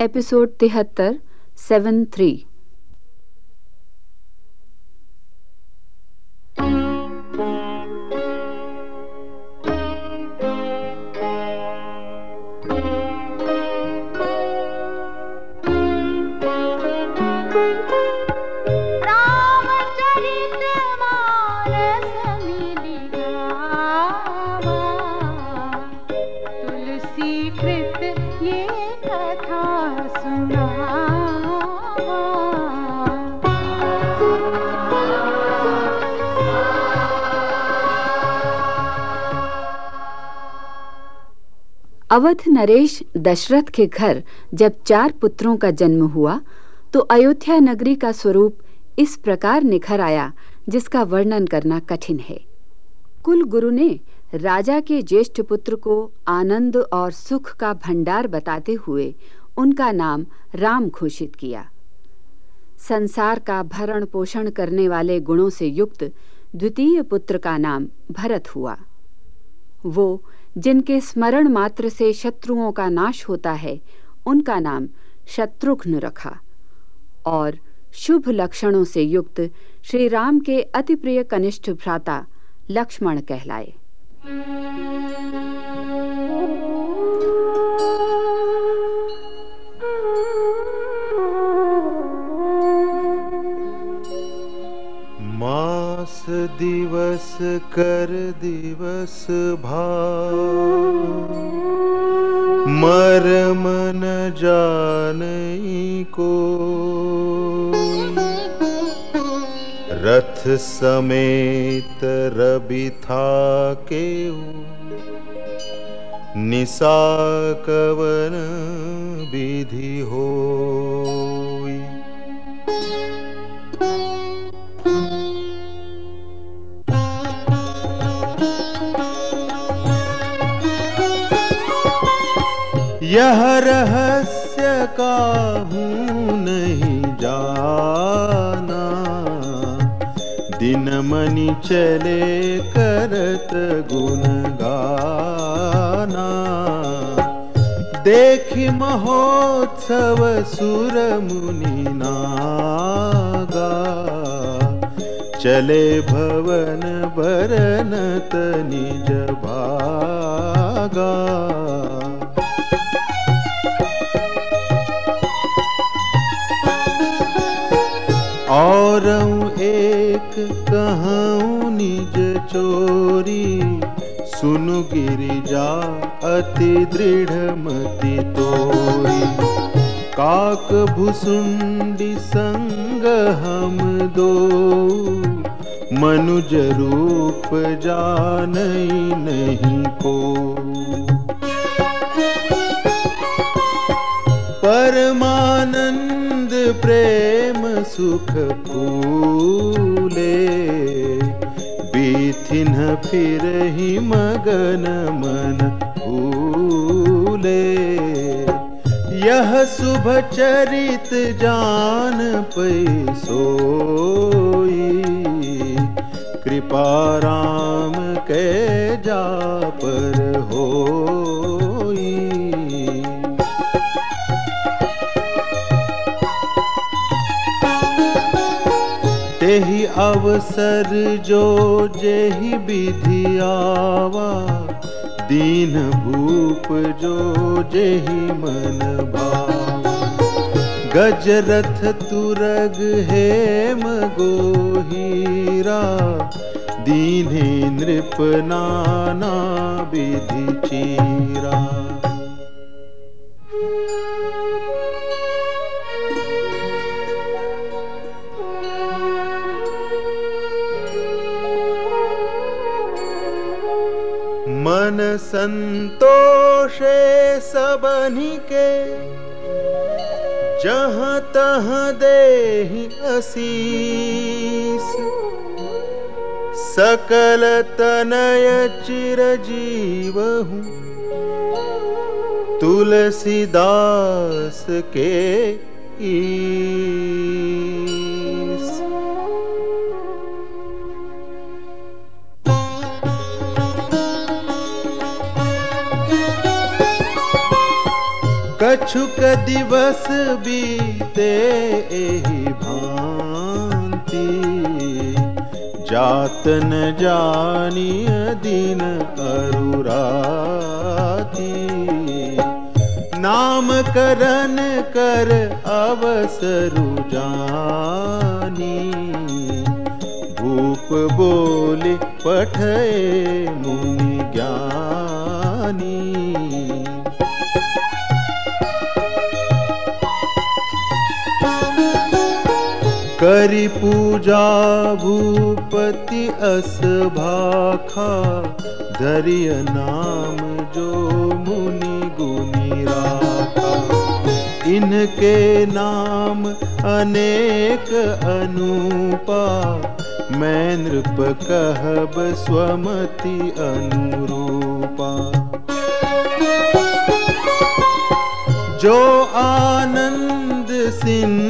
Episode तिहत्तर seven three Awadh नरेश दशरथ के घर जब चार पुत्रों का जन्म हुआ तो अयोध्या नगरी का स्वरूप इस प्रकार निखर आया, जिसका वर्णन करना कठिन है। कुल गुरु ने राजा के ज्येष्ठ पुत्र को आनंद और सुख का भंडार बताते हुए उनका नाम राम घोषित किया। संसार का भरण पोषण करने वाले गुणों से युक्त द्वितीय पुत्र का नाम भरत हुआ। वो जिनके स्मरण मात्र से शत्रुओं का नाश होता है, उनका नाम शत्रुघ्न रखा। और शुभ लक्षणों से युक्त श्री राम के अति प्रिय कनिष्ठ भ्राता लक्ष्मण कहलाए। मास दिवस, कर दिवस भा मर मन जान को। रथ समेत रवि था के निशा कवन विधि हो यह रहस्य का हूँ नहीं जाना। दिन मनी चले करत गुण गाना। देख महोत्सव सुर मुनि नागा। चले भवन भरनत निज भागा। और एक कहूँ निज चोरी। सुनु गिरिजा, अति दृढ़ मति तोरी। काक भुसुंडी संग हम दो। मनुज रूप जान नहीं को। परमानंद प्रेम सुख फूले। बीथिन फिर ही मगन मन भूले यह शुभ चरित जान पैसोई कृपा राम के जा पर होई तेहि अवसर, जो जेहि विधि आवा। दीन भूप, जो जेहि मन गजरथ तुरग, हेम गोहीरा। दीने नृप, नाना विधि चीरा। संतोषे सबनी के जहाँ तहाँ दे असीस। सकल तनय चिर जीव हूँ तुलसीदास के ईस। कछुक दिवस बीते एहि भांति। जात न जानिय दिन अरुराती। नाम करन कर अवसरु जानी। भूप बोले पठे मुनि ज्ञानी। करी पूजा भूपति अस भाखा। धरिय नाम जो मुनि गुनी राखा। इनके नाम अनेक अनुपा। मैं नृप कहब स्वमति अनुरूपा। जो आनंद सिंधु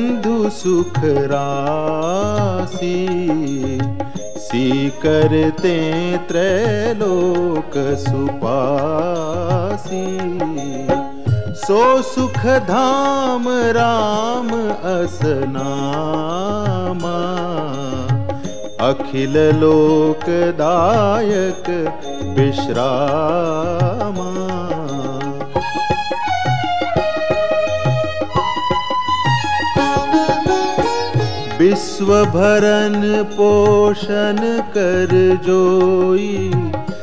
सुख राशि। सी करते त्रैलोक सुपासी। सो सुख धाम राम असनामा अखिल लोकदायक विश्रामा। विश्व भरन पोषण कर जोई।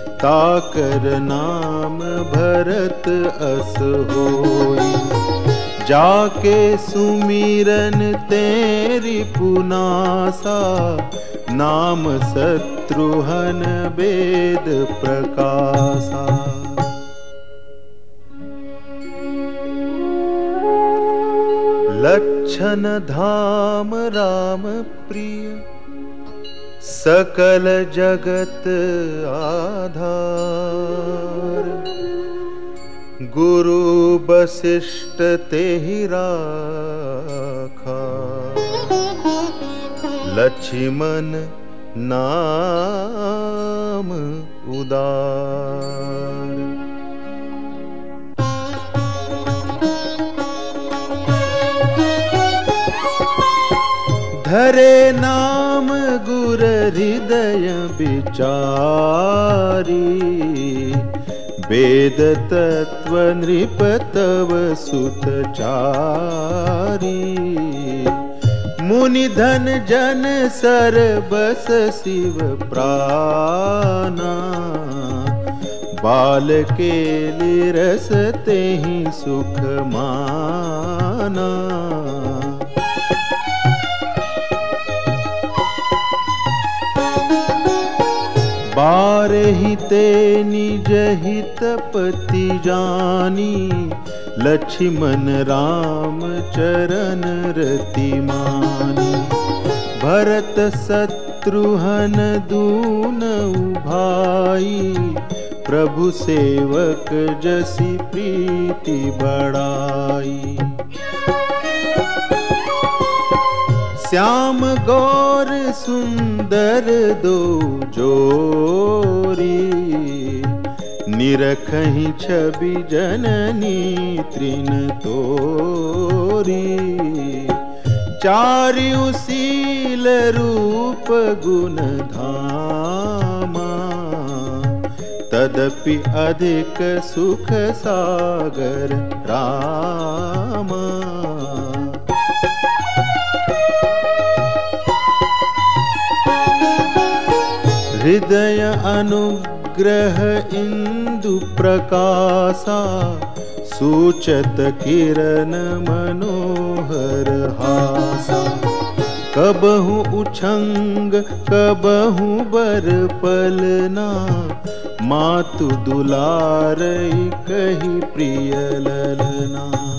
ताकर नाम भरत अस होई। जाके सुमिरन तेरी पुनासा, नाम शत्रुहन वेद प्रकाशा लक्षण धाम राम प्रिय सकल जगत आधार। गुरु वशिष्ठ तेहि राखा। लक्ष्मण नाम उदार। धरे नाम गुर हृदय विचारी। वेद तत्व नृप तव सुत चारी। मुनि धन जन सर बस शिव प्राणा। बाल के लिरस ते ही सुख माना। बारहि ते निज हित पति जानी। लक्ष्मण राम चरण रति मानी। भरत शत्रुहन दून भाई प्रभु सेवक जसी प्रीति बढ़ाई। श्याम गौर सुंदर दो जोरी, निरखही छवि जननी तृण तोरी। चारु शील रूप गुण धामा, तदपि अधिक सुख सागर रामा। हृदय अनुग्रह इंदु प्रकाशा, सूचत किरण मनोहर हासा। कबहु उछंग, कबहु बर पलना, मातु दुलार कही प्रिय ललना।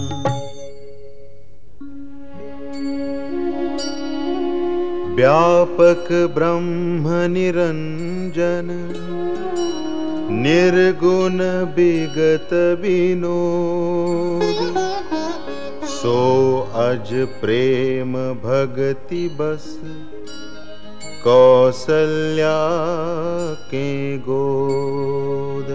व्यापक ब्रह्म निरंजन निर्गुण विगत विनोद। सो अज प्रेम भगति बस कौसल्या के गोद।